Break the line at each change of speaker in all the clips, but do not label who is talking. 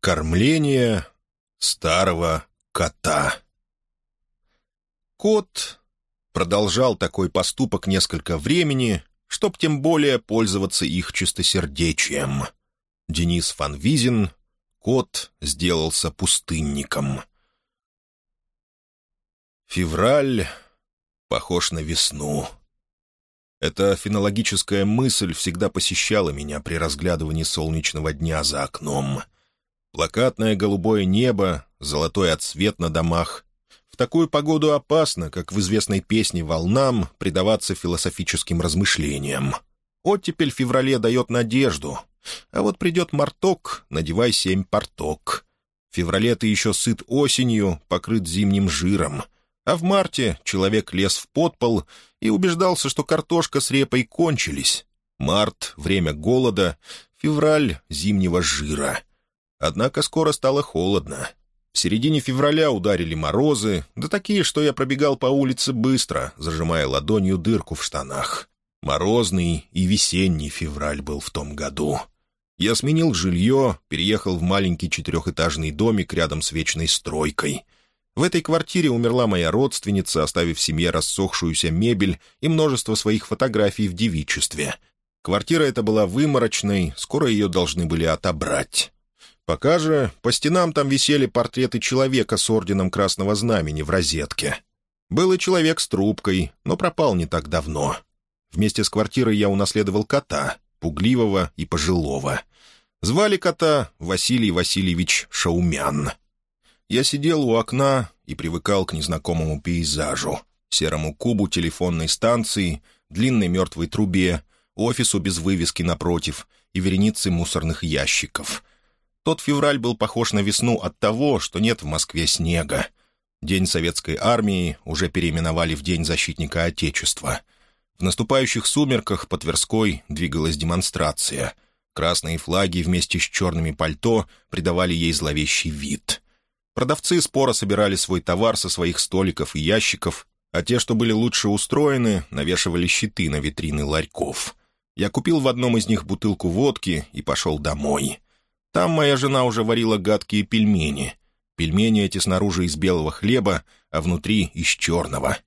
Кормление старого кота. Кот продолжал такой поступок несколько времени, чтоб тем более пользоваться их чистосердечием. Денис Фанвизин, кот сделался пустынником. Февраль похож на весну. Эта фенологическая мысль всегда посещала меня при разглядывании солнечного дня за окном — Плакатное голубое небо, золотой отсвет на домах. В такую погоду опасно, как в известной песне «Волнам», предаваться философическим размышлениям. Оттепель в феврале дает надежду. А вот придет марток, надевай семь порток. В феврале ты еще сыт осенью, покрыт зимним жиром. А в марте человек лез в подпол и убеждался, что картошка с репой кончились. Март — время голода, февраль — зимнего жира — Однако скоро стало холодно. В середине февраля ударили морозы, да такие, что я пробегал по улице быстро, зажимая ладонью дырку в штанах. Морозный и весенний февраль был в том году. Я сменил жилье, переехал в маленький четырехэтажный домик рядом с вечной стройкой. В этой квартире умерла моя родственница, оставив семье рассохшуюся мебель и множество своих фотографий в девичестве. Квартира эта была выморочной, скоро ее должны были отобрать. Пока же по стенам там висели портреты человека с орденом Красного Знамени в розетке. Был и человек с трубкой, но пропал не так давно. Вместе с квартирой я унаследовал кота, пугливого и пожилого. Звали кота Василий Васильевич Шаумян. Я сидел у окна и привыкал к незнакомому пейзажу, серому кубу телефонной станции, длинной мертвой трубе, офису без вывески напротив и вереницы мусорных ящиков — тот февраль был похож на весну от того, что нет в Москве снега. День советской армии уже переименовали в День защитника Отечества. В наступающих сумерках по Тверской двигалась демонстрация. Красные флаги вместе с черными пальто придавали ей зловещий вид. Продавцы споро собирали свой товар со своих столиков и ящиков, а те, что были лучше устроены, навешивали щиты на витрины ларьков. Я купил в одном из них бутылку водки и пошел домой. Там моя жена уже варила гадкие пельмени. Пельмени эти снаружи из белого хлеба, а внутри из черного.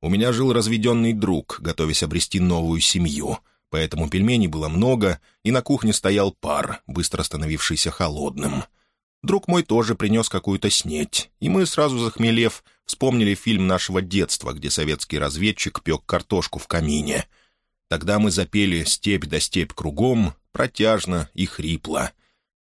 У меня жил разведенный друг, готовясь обрести новую семью, поэтому пельменей было много, и на кухне стоял пар, быстро становившийся холодным. Друг мой тоже принес какую-то снеть, и мы, сразу захмелев, вспомнили фильм нашего детства, где советский разведчик пек картошку в камине. Тогда мы запели «Степь да степь кругом», протяжно и хрипло —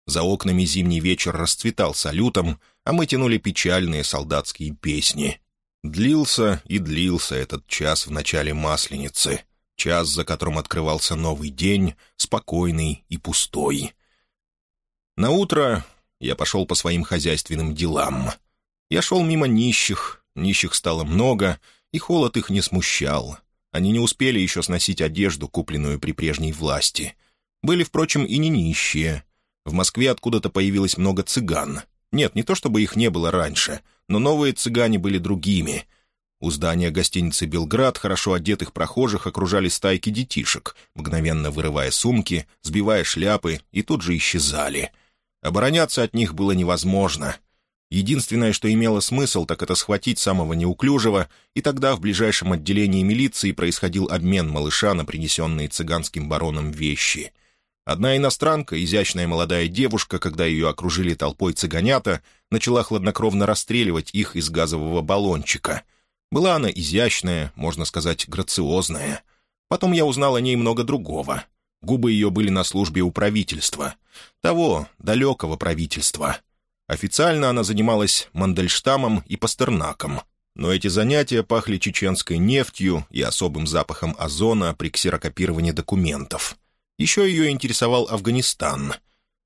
за окнами зимний вечер расцветал салютом, а мы тянули печальные солдатские песни. Длился и длился этот час в начале Масленицы, час, за которым открывался новый день, спокойный и пустой. На утро я пошел по своим хозяйственным делам. Я шел мимо нищих, нищих стало много, и холод их не смущал. Они не успели еще сносить одежду, купленную при прежней власти. Были, впрочем, и не нищие — в Москве откуда-то появилось много цыган. Нет, не то чтобы их не было раньше, но новые цыгане были другими. У здания гостиницы «Белград» хорошо одетых прохожих окружали стайки детишек, мгновенно вырывая сумки, сбивая шляпы и тут же исчезали. Обороняться от них было невозможно. Единственное, что имело смысл, так это схватить самого неуклюжего, и тогда в ближайшем отделении милиции происходил обмен малыша на принесенные цыганским бароном вещи — Одна иностранка, изящная молодая девушка, когда ее окружили толпой цыганята, начала хладнокровно расстреливать их из газового баллончика. Была она изящная, можно сказать, грациозная. Потом я узнал о ней много другого. Губы ее были на службе у правительства. Того, далекого правительства. Официально она занималась Мандельштамом и Пастернаком. Но эти занятия пахли чеченской нефтью и особым запахом озона при ксерокопировании документов — еще ее интересовал Афганистан.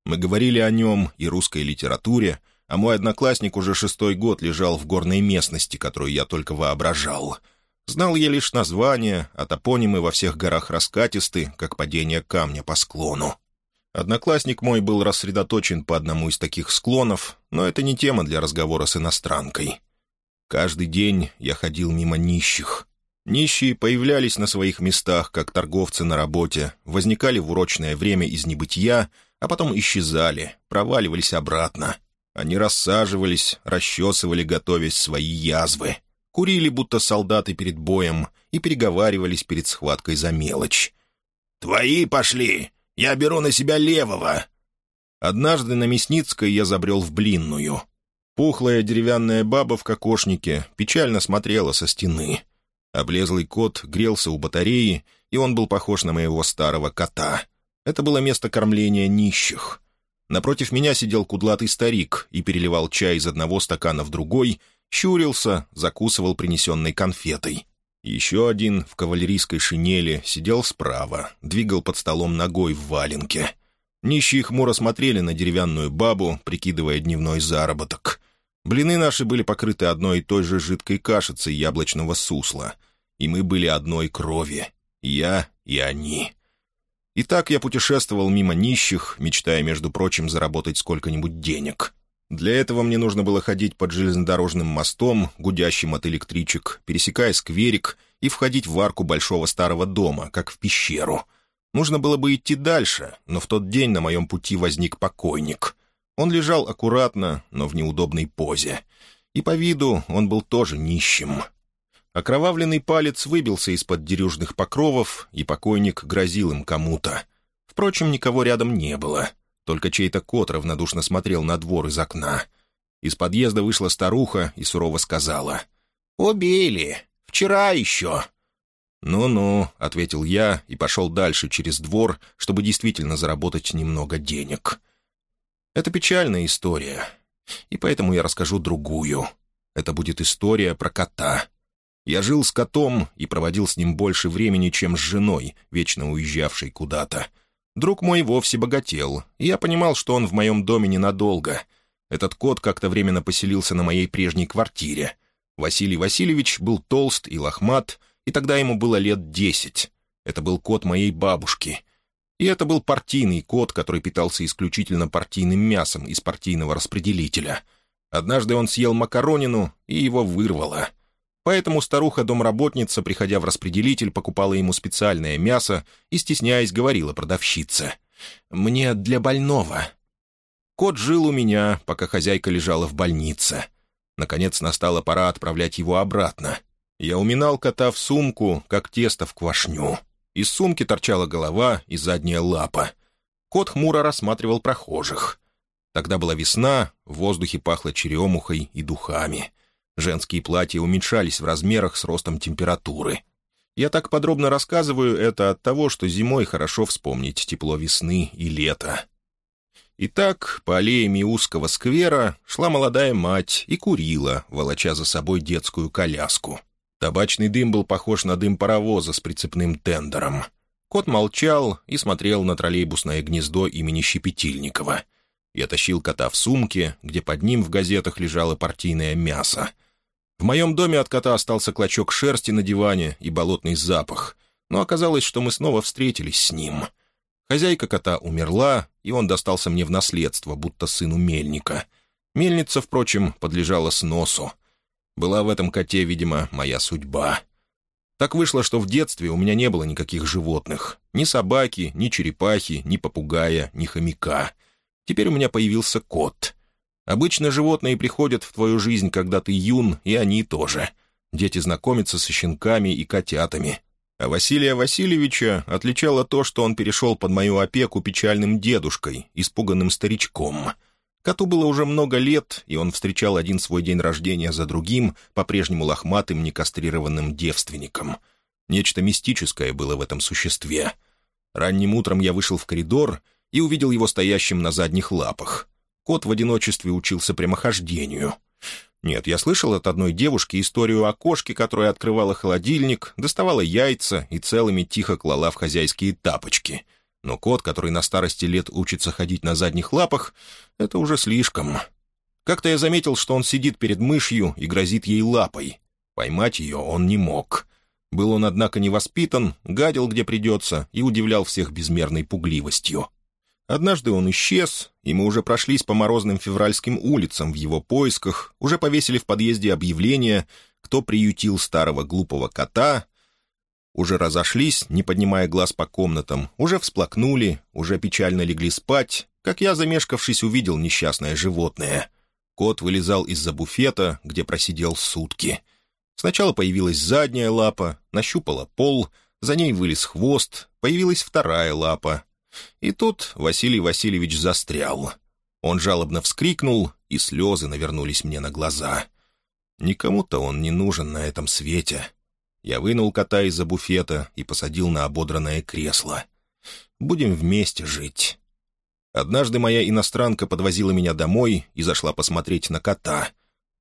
Мы говорили о нем и русской литературе, а мой одноклассник уже шестой год лежал в горной местности, которую я только воображал. Знал я лишь название, а топонимы во всех горах раскатисты, как падение камня по склону. Одноклассник мой был рассредоточен по одному из таких склонов, но это не тема для разговора с иностранкой. Каждый день я ходил мимо нищих. Нищие появлялись на своих местах, как торговцы на работе, возникали в урочное время из небытия, а потом исчезали, проваливались обратно. Они рассаживались, расчесывали, готовясь свои язвы. Курили, будто солдаты перед боем, и переговаривались перед схваткой за мелочь. «Твои пошли! Я беру на себя левого!» Однажды на Мясницкой я забрел в блинную. Пухлая деревянная баба в кокошнике печально смотрела со стены. Облезлый кот грелся у батареи, и он был похож на моего старого кота. Это было место кормления нищих. Напротив меня сидел кудлатый старик и переливал чай из одного стакана в другой, щурился, закусывал принесенной конфетой. Еще один в кавалерийской шинели сидел справа, двигал под столом ногой в валенке. Нищие хмуро смотрели на деревянную бабу, прикидывая дневной заработок. Блины наши были покрыты одной и той же жидкой кашицей яблочного сусла. И мы были одной крови. Я и они. И так я путешествовал мимо нищих, мечтая, между прочим, заработать сколько-нибудь денег. Для этого мне нужно было ходить под железнодорожным мостом, гудящим от электричек, пересекая скверик и входить в арку большого старого дома, как в пещеру. Нужно было бы идти дальше, но в тот день на моем пути возник покойник. Он лежал аккуратно, но в неудобной позе. И по виду он был тоже нищим. Окровавленный палец выбился из-под дерюжных покровов, и покойник грозил им кому-то. Впрочем, никого рядом не было. Только чей-то кот равнодушно смотрел на двор из окна. Из подъезда вышла старуха и сурово сказала. «Убили! Вчера еще!» «Ну-ну», — ответил я и пошел дальше через двор, чтобы действительно заработать немного денег. Это печальная история, и поэтому я расскажу другую. Это будет история про кота. Я жил с котом и проводил с ним больше времени, чем с женой, вечно уезжавшей куда-то. Друг мой вовсе богател, и я понимал, что он в моем доме ненадолго. Этот кот как-то временно поселился на моей прежней квартире. Василий Васильевич был толст и лохмат, и тогда ему было лет десять. Это был кот моей бабушки. И это был партийный кот, который питался исключительно партийным мясом из партийного распределителя. Однажды он съел макаронину, и его вырвало — Поэтому старуха-домработница, приходя в распределитель, покупала ему специальное мясо и, стесняясь, говорила продавщице. «Мне для больного». Кот жил у меня, пока хозяйка лежала в больнице. Наконец настала пора отправлять его обратно. Я уминал кота в сумку, как тесто в квашню. Из сумки торчала голова и задняя лапа. Кот хмуро рассматривал прохожих. Тогда была весна, в воздухе пахло черемухой и духами — Женские платья уменьшались в размерах с ростом температуры. Я так подробно рассказываю это от того, что зимой хорошо вспомнить тепло весны и лета. Итак, по аллеями узкого сквера шла молодая мать и курила, волоча за собой детскую коляску. Табачный дым был похож на дым паровоза с прицепным тендером. Кот молчал и смотрел на троллейбусное гнездо имени Щепетильникова. Я тащил кота в сумке, где под ним в газетах лежало партийное мясо. В моем доме от кота остался клочок шерсти на диване и болотный запах, но оказалось, что мы снова встретились с ним. Хозяйка кота умерла, и он достался мне в наследство, будто сыну мельника. Мельница, впрочем, подлежала сносу. Была в этом коте, видимо, моя судьба. Так вышло, что в детстве у меня не было никаких животных. Ни собаки, ни черепахи, ни попугая, ни хомяка. Теперь у меня появился кот — Обычно животные приходят в твою жизнь, когда ты юн, и они тоже. Дети знакомятся со щенками и котятами. А Василия Васильевича отличало то, что он перешел под мою опеку печальным дедушкой, испуганным старичком. Коту было уже много лет, и он встречал один свой день рождения за другим, по-прежнему лохматым, некастрированным девственником. Нечто мистическое было в этом существе. Ранним утром я вышел в коридор и увидел его стоящим на задних лапах — Кот в одиночестве учился прямохождению. Нет, я слышал от одной девушки историю о кошке, которая открывала холодильник, доставала яйца и целыми тихо клала в хозяйские тапочки. Но кот, который на старости лет учится ходить на задних лапах, это уже слишком. Как-то я заметил, что он сидит перед мышью и грозит ей лапой. Поймать ее он не мог. Был он, однако, невоспитан, гадил где придется и удивлял всех безмерной пугливостью. Однажды он исчез, и мы уже прошлись по морозным февральским улицам в его поисках, уже повесили в подъезде объявление, кто приютил старого глупого кота, уже разошлись, не поднимая глаз по комнатам, уже всплакнули, уже печально легли спать, как я, замешкавшись, увидел несчастное животное. Кот вылезал из-за буфета, где просидел сутки. Сначала появилась задняя лапа, нащупала пол, за ней вылез хвост, появилась вторая лапа. И тут Василий Васильевич застрял. Он жалобно вскрикнул, и слезы навернулись мне на глаза. Никому-то он не нужен на этом свете. Я вынул кота из-за буфета и посадил на ободранное кресло. Будем вместе жить. Однажды моя иностранка подвозила меня домой и зашла посмотреть на кота.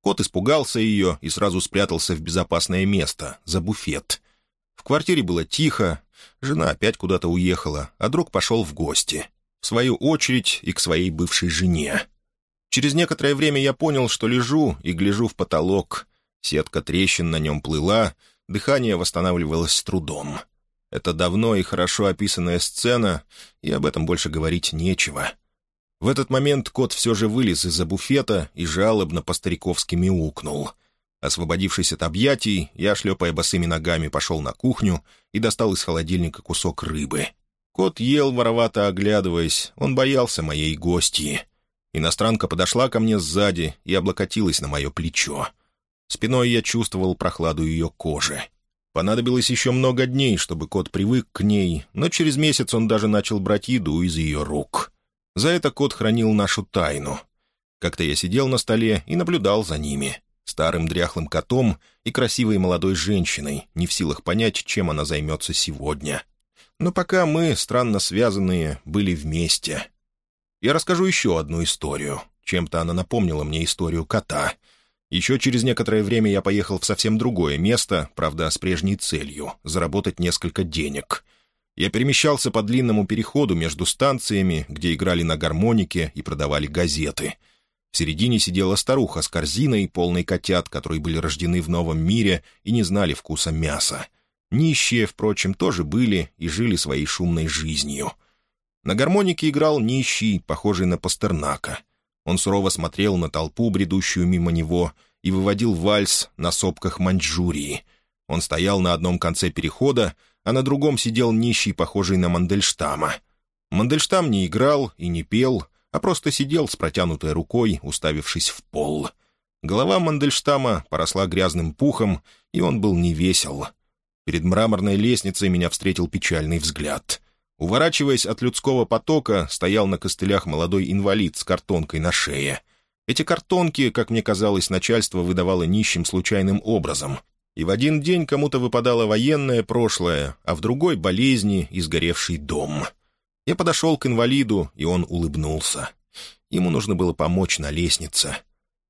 Кот испугался ее и сразу спрятался в безопасное место, за буфет. В квартире было тихо, жена опять куда-то уехала, а друг пошел в гости. В свою очередь и к своей бывшей жене. Через некоторое время я понял, что лежу и гляжу в потолок. Сетка трещин на нем плыла, дыхание восстанавливалось с трудом. Это давно и хорошо описанная сцена, и об этом больше говорить нечего. В этот момент кот все же вылез из-за буфета и жалобно по-стариковски мяукнул. Освободившись от объятий, я, шлепая босыми ногами, пошел на кухню и достал из холодильника кусок рыбы. Кот ел, воровато оглядываясь, он боялся моей гостьи. Иностранка подошла ко мне сзади и облокотилась на мое плечо. Спиной я чувствовал прохладу ее кожи. Понадобилось еще много дней, чтобы кот привык к ней, но через месяц он даже начал брать еду из ее рук. За это кот хранил нашу тайну. Как-то я сидел на столе и наблюдал за ними. Старым дряхлым котом и красивой молодой женщиной, не в силах понять, чем она займется сегодня. Но пока мы, странно связанные, были вместе. Я расскажу еще одну историю. Чем-то она напомнила мне историю кота — еще через некоторое время я поехал в совсем другое место, правда, с прежней целью — заработать несколько денег. Я перемещался по длинному переходу между станциями, где играли на гармонике и продавали газеты. В середине сидела старуха с корзиной, полной котят, которые были рождены в новом мире и не знали вкуса мяса. Нищие, впрочем, тоже были и жили своей шумной жизнью. На гармонике играл нищий, похожий на Пастернака — он сурово смотрел на толпу, бредущую мимо него, и выводил вальс на сопках Маньчжурии. Он стоял на одном конце перехода, а на другом сидел нищий, похожий на Мандельштама. Мандельштам не играл и не пел, а просто сидел с протянутой рукой, уставившись в пол. Голова Мандельштама поросла грязным пухом, и он был невесел. Перед мраморной лестницей меня встретил печальный взгляд. Уворачиваясь от людского потока, стоял на костылях молодой инвалид с картонкой на шее. Эти картонки, как мне казалось, начальство выдавало нищим случайным образом. И в один день кому-то выпадало военное прошлое, а в другой — болезни и сгоревший дом. Я подошел к инвалиду, и он улыбнулся. Ему нужно было помочь на лестнице.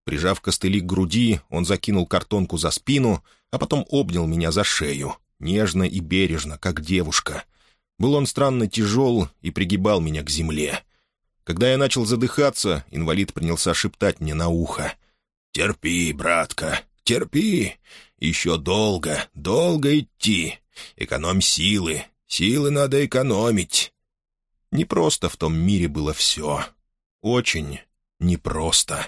Прижав костыли к груди, он закинул картонку за спину, а потом обнял меня за шею, нежно и бережно, как девушка — был он странно тяжел и пригибал меня к земле. Когда я начал задыхаться, инвалид принялся шептать мне на ухо. «Терпи, братка, терпи. Еще долго, долго идти. Экономь силы. Силы надо экономить». Непросто в том мире было все. Очень непросто.